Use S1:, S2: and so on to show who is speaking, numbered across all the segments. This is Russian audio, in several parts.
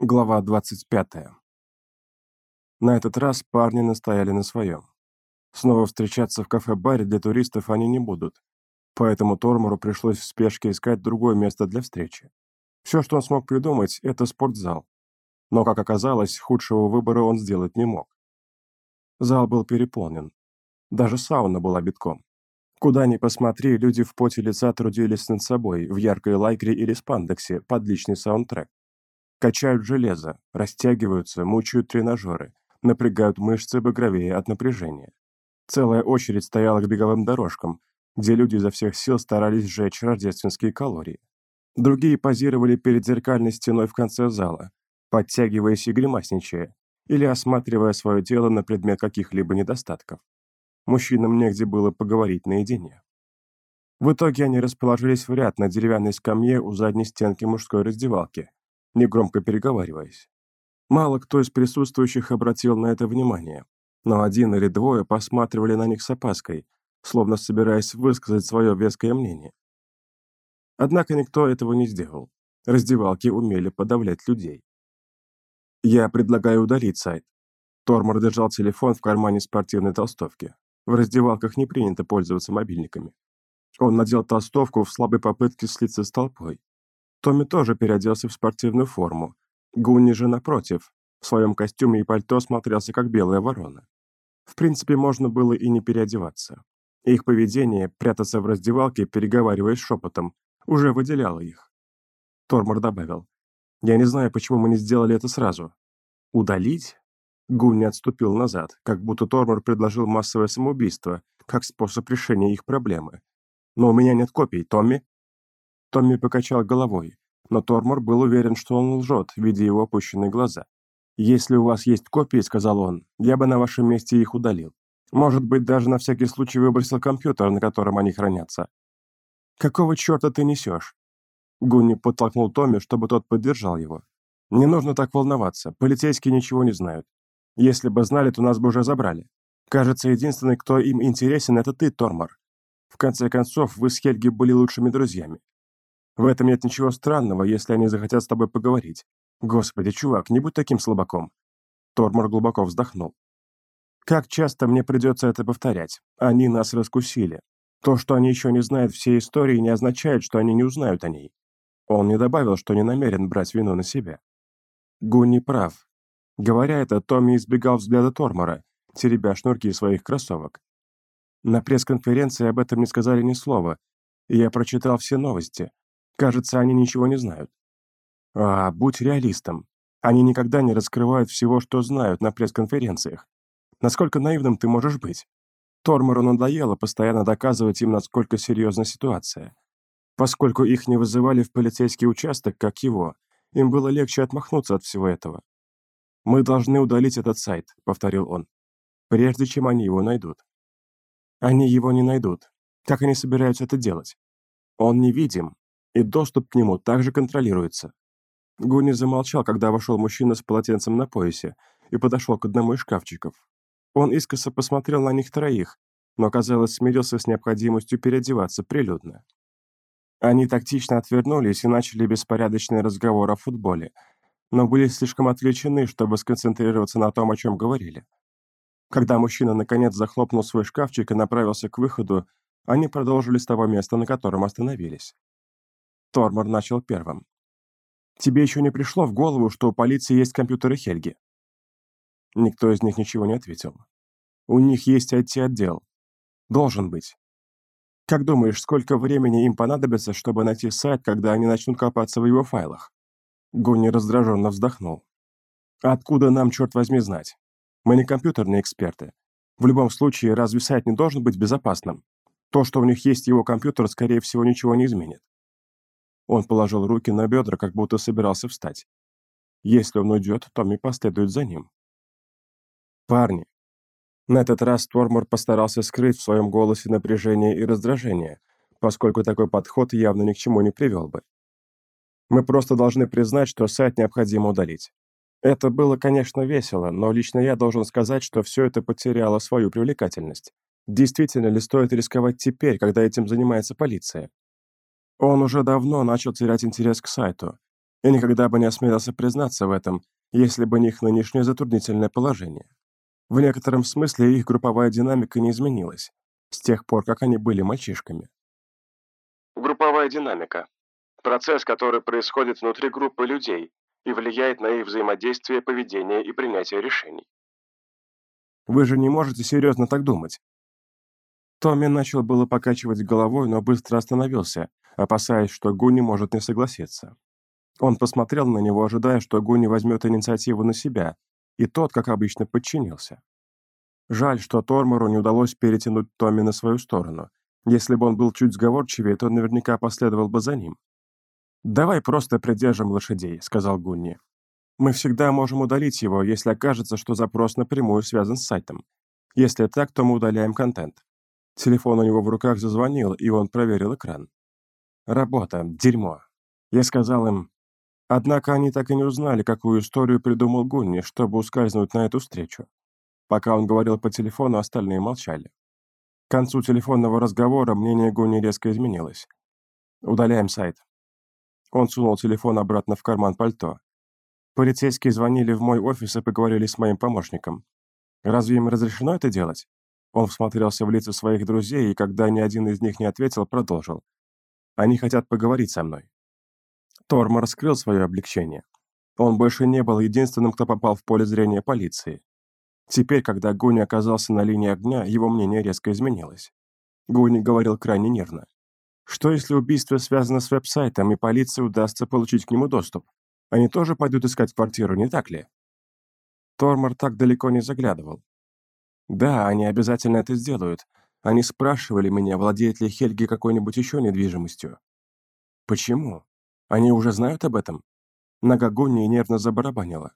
S1: Глава 25. На этот раз парни настояли на своем. Снова встречаться в кафе-баре для туристов они не будут, поэтому Тормору пришлось в спешке искать другое место для встречи. Все, что он смог придумать, это спортзал. Но, как оказалось, худшего выбора он сделать не мог. Зал был переполнен. Даже сауна была битком. Куда ни посмотри, люди в поте лица трудились над собой, в яркой лайкре или спандексе, под личный саундтрек. Качают железо, растягиваются, мучают тренажеры, напрягают мышцы багровее от напряжения. Целая очередь стояла к беговым дорожкам, где люди изо всех сил старались сжечь рождественские калории. Другие позировали перед зеркальной стеной в конце зала, подтягиваясь и гримасничая, или осматривая свое тело на предмет каких-либо недостатков. Мужчинам негде было поговорить наедине. В итоге они расположились в ряд на деревянной скамье у задней стенки мужской раздевалки, негромко переговариваясь. Мало кто из присутствующих обратил на это внимание, но один или двое посматривали на них с опаской, словно собираясь высказать свое веское мнение. Однако никто этого не сделал. Раздевалки умели подавлять людей. «Я предлагаю удалить сайт». Тормор держал телефон в кармане спортивной толстовки. В раздевалках не принято пользоваться мобильниками. Он надел толстовку в слабой попытке слиться с толпой. Томми тоже переоделся в спортивную форму. Гунни же, напротив, в своем костюме и пальто смотрелся как белая ворона. В принципе, можно было и не переодеваться. Их поведение, прятаться в раздевалке, переговариваясь шепотом, уже выделяло их. Тормор добавил. «Я не знаю, почему мы не сделали это сразу. Удалить?» Гунни отступил назад, как будто Тормор предложил массовое самоубийство, как способ решения их проблемы. «Но у меня нет копий, Томми?» Томми покачал головой, но Тормор был уверен, что он лжет, видя его опущенные глаза. «Если у вас есть копии, — сказал он, — я бы на вашем месте их удалил. Может быть, даже на всякий случай выбросил компьютер, на котором они хранятся». «Какого черта ты несешь?» Гунни подтолкнул Томми, чтобы тот поддержал его. «Не нужно так волноваться, полицейские ничего не знают. Если бы знали, то нас бы уже забрали. Кажется, единственный, кто им интересен, это ты, Тормор. В конце концов, вы с Хельги были лучшими друзьями. В этом нет ничего странного, если они захотят с тобой поговорить. Господи, чувак, не будь таким слабаком. Тормор глубоко вздохнул. Как часто мне придется это повторять? Они нас раскусили. То, что они еще не знают всей истории, не означает, что они не узнают о ней. Он не добавил, что не намерен брать вину на себя. Гунни прав. Говоря это, Томми избегал взгляда Тормора, теребя шнурки своих кроссовок. На пресс-конференции об этом не сказали ни слова, я прочитал все новости, Кажется, они ничего не знают. А, будь реалистом. Они никогда не раскрывают всего, что знают на пресс-конференциях. Насколько наивным ты можешь быть? Тормору надоело постоянно доказывать им, насколько серьезна ситуация. Поскольку их не вызывали в полицейский участок, как его, им было легче отмахнуться от всего этого. «Мы должны удалить этот сайт», — повторил он, «прежде чем они его найдут». Они его не найдут. Как они собираются это делать? Он невидим, и доступ к нему также контролируется. Гуни замолчал, когда вошел мужчина с полотенцем на поясе и подошел к одному из шкафчиков. Он искоса посмотрел на них троих, но, казалось, смирился с необходимостью переодеваться прилюдно. Они тактично отвернулись и начали беспорядочный разговор о футболе, но были слишком отвлечены, чтобы сконцентрироваться на том, о чем говорили. Когда мужчина наконец захлопнул свой шкафчик и направился к выходу, они продолжили с того места, на котором остановились. Тормор начал первым. «Тебе еще не пришло в голову, что у полиции есть компьютеры Хельги?» Никто из них ничего не ответил. «У них есть IT-отдел. Должен быть. Как думаешь, сколько времени им понадобится, чтобы найти сайт, когда они начнут копаться в его файлах?» Гунни раздраженно вздохнул. «Откуда нам, черт возьми, знать? Мы не компьютерные эксперты. В любом случае, разве сайт не должен быть безопасным? То, что у них есть его компьютер, скорее всего, ничего не изменит. Он положил руки на бедра, как будто собирался встать. Если он уйдет, Томми последует за ним. «Парни!» На этот раз Тормор постарался скрыть в своем голосе напряжение и раздражение, поскольку такой подход явно ни к чему не привел бы. Мы просто должны признать, что сайт необходимо удалить. Это было, конечно, весело, но лично я должен сказать, что все это потеряло свою привлекательность. Действительно ли стоит рисковать теперь, когда этим занимается полиция? Он уже давно начал терять интерес к сайту, Я никогда бы не осмелился признаться в этом, если бы не их нынешнее затруднительное положение. В некотором смысле их групповая динамика не изменилась с тех пор, как они были мальчишками. Групповая динамика – процесс, который происходит внутри группы людей и влияет на их взаимодействие, поведение и принятие решений. Вы же не можете серьезно так думать. Томми начал было покачивать головой, но быстро остановился, опасаясь, что Гуни может не согласиться. Он посмотрел на него, ожидая, что Гуни возьмет инициативу на себя, и тот, как обычно, подчинился. Жаль, что Тормору не удалось перетянуть Томми на свою сторону. Если бы он был чуть сговорчивее, то наверняка последовал бы за ним. «Давай просто придержим лошадей», — сказал Гунни. «Мы всегда можем удалить его, если окажется, что запрос напрямую связан с сайтом. Если так, то мы удаляем контент». Телефон у него в руках зазвонил, и он проверил экран. «Работа. Дерьмо». Я сказал им, Однако они так и не узнали, какую историю придумал Гунни, чтобы ускользнуть на эту встречу. Пока он говорил по телефону, остальные молчали. К концу телефонного разговора мнение Гунни резко изменилось. «Удаляем сайт». Он сунул телефон обратно в карман пальто. Полицейские звонили в мой офис и поговорили с моим помощником. «Разве им разрешено это делать?» Он всмотрелся в лица своих друзей, и когда ни один из них не ответил, продолжил. «Они хотят поговорить со мной». Торм раскрыл свое облегчение. Он больше не был единственным, кто попал в поле зрения полиции. Теперь, когда Гуни оказался на линии огня, его мнение резко изменилось. Гуни говорил крайне нервно. Что если убийство связано с веб-сайтом, и полиции удастся получить к нему доступ? Они тоже пойдут искать квартиру, не так ли? Тормор так далеко не заглядывал. Да, они обязательно это сделают. Они спрашивали меня, владеет ли Хельги какой-нибудь еще недвижимостью. Почему? Они уже знают об этом?» Гунни нервно забарабанила.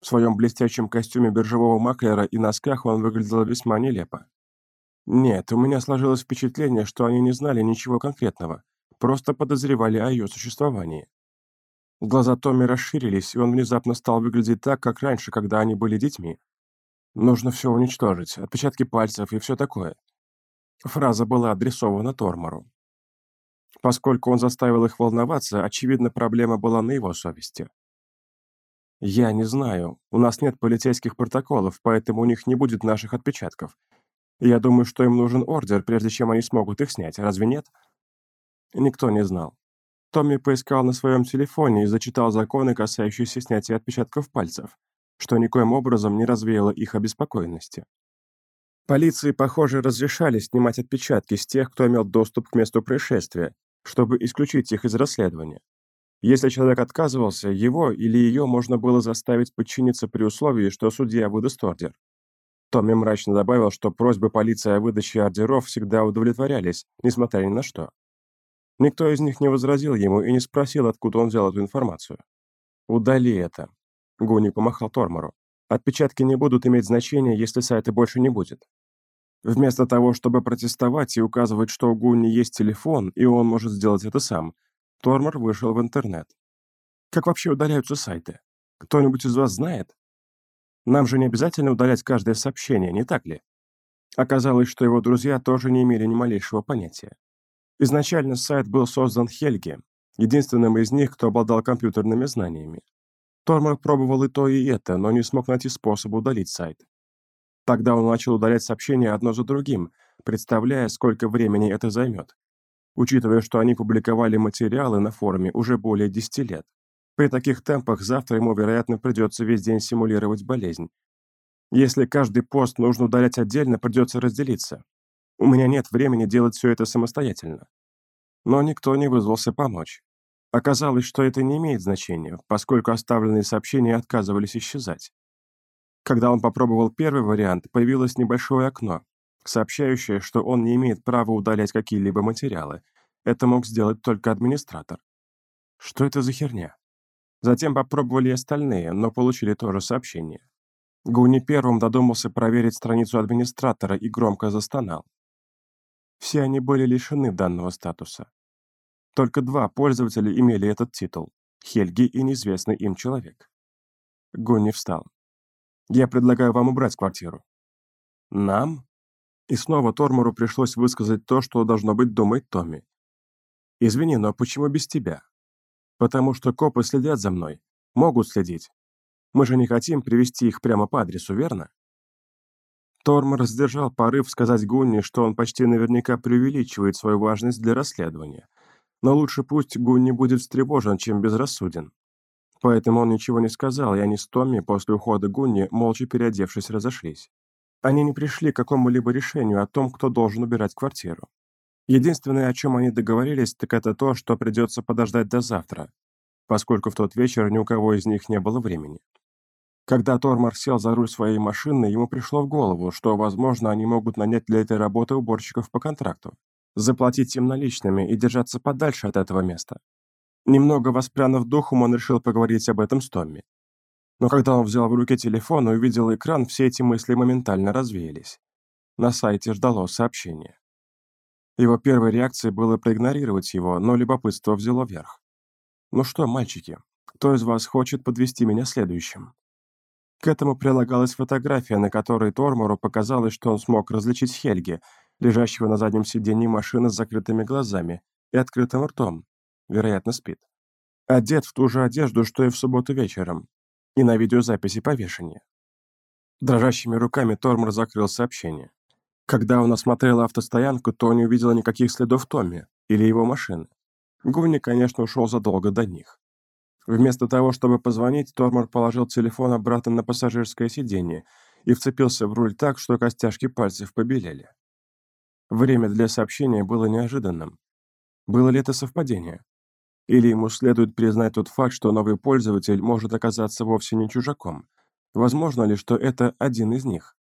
S1: В своем блестящем костюме биржевого маклера и носках он выглядел весьма нелепо. Нет, у меня сложилось впечатление, что они не знали ничего конкретного, просто подозревали о ее существовании. Глаза Томми расширились, и он внезапно стал выглядеть так, как раньше, когда они были детьми. Нужно все уничтожить, отпечатки пальцев и все такое. Фраза была адресована Тормору. Поскольку он заставил их волноваться, очевидно, проблема была на его совести. «Я не знаю. У нас нет полицейских протоколов, поэтому у них не будет наших отпечатков. Я думаю, что им нужен ордер, прежде чем они смогут их снять, разве нет?» Никто не знал. Томми поискал на своем телефоне и зачитал законы, касающиеся снятия отпечатков пальцев, что никоим образом не развеяло их обеспокоенности. Полиции, похоже, разрешали снимать отпечатки с тех, кто имел доступ к месту происшествия, чтобы исключить их из расследования. Если человек отказывался, его или ее можно было заставить подчиниться при условии, что судья выдаст ордер. Томми мрачно добавил, что просьбы полиции о выдаче ордеров всегда удовлетворялись, несмотря ни на что. Никто из них не возразил ему и не спросил, откуда он взял эту информацию. «Удали это», — Гуни помахал Тормору. «Отпечатки не будут иметь значения, если сайта больше не будет. Вместо того, чтобы протестовать и указывать, что у Гуни есть телефон, и он может сделать это сам, Тормор вышел в интернет. Как вообще удаляются сайты? Кто-нибудь из вас знает? Нам же не обязательно удалять каждое сообщение, не так ли? Оказалось, что его друзья тоже не имели ни малейшего понятия. Изначально сайт был создан Хельги, единственным из них, кто обладал компьютерными знаниями. Тормор пробовал и то, и это, но не смог найти способ удалить сайт. Тогда он начал удалять сообщения одно за другим, представляя, сколько времени это займет. Учитывая, что они публиковали материалы на форуме уже более 10 лет. При таких темпах завтра ему, вероятно, придется весь день симулировать болезнь. Если каждый пост нужно удалять отдельно, придется разделиться. У меня нет времени делать все это самостоятельно. Но никто не вызвался помочь. Оказалось, что это не имеет значения, поскольку оставленные сообщения отказывались исчезать. Когда он попробовал первый вариант, появилось небольшое окно, сообщающее, что он не имеет права удалять какие-либо материалы. Это мог сделать только администратор. Что это за херня? Затем попробовали остальные, но получили то же сообщение. Гуни первым додумался проверить страницу администратора и громко застонал. Все они были лишены данного статуса. Только два пользователя имели этот титул — Хельги и неизвестный им человек. Гуни встал. Я предлагаю вам убрать квартиру». «Нам?» И снова Тормору пришлось высказать то, что должно быть думать Томми. «Извини, но почему без тебя?» Потому что копы следят за мной. Могут следить. Мы же не хотим привести их прямо по адресу, верно? Тормор сдержал порыв сказать Гунни, что он почти наверняка преувеличивает свою важность для расследования. Но лучше пусть Гунни будет встревожен, чем безрассуден. Поэтому он ничего не сказал, и они с Томми после ухода Гунни, молча переодевшись, разошлись. Они не пришли к какому-либо решению о том, кто должен убирать квартиру. Единственное, о чем они договорились, так это то, что придется подождать до завтра, поскольку в тот вечер ни у кого из них не было времени. Когда Тормор сел за руль своей машины, ему пришло в голову, что, возможно, они могут нанять для этой работы уборщиков по контракту, заплатить им наличными и держаться подальше от этого места. Немного воспрянув духом, он решил поговорить об этом с Томми. Но когда он взял в руки телефон и увидел экран, все эти мысли моментально развеялись. На сайте ждало сообщение. Его первой реакцией было проигнорировать его, но любопытство взяло верх. «Ну что, мальчики, кто из вас хочет подвести меня следующим?» К этому прилагалась фотография, на которой Тормору показалось, что он смог различить Хельги, лежащего на заднем сиденье машины с закрытыми глазами и открытым ртом. Вероятно, спит. Одет в ту же одежду, что и в субботу вечером, и на видеозаписи повешения. Дрожащими руками Тормор закрыл сообщение. Когда он осмотрел автостоянку, то не увидел никаких следов Томми или его машины. Гуни, конечно, ушел задолго до них. Вместо того, чтобы позвонить, Тормор положил телефон обратно на пассажирское сиденье и вцепился в руль так, что костяшки пальцев побелели. Время для сообщения было неожиданным. Было ли это совпадение? Или ему следует признать тот факт, что новый пользователь может оказаться вовсе не чужаком? Возможно ли, что это один из них?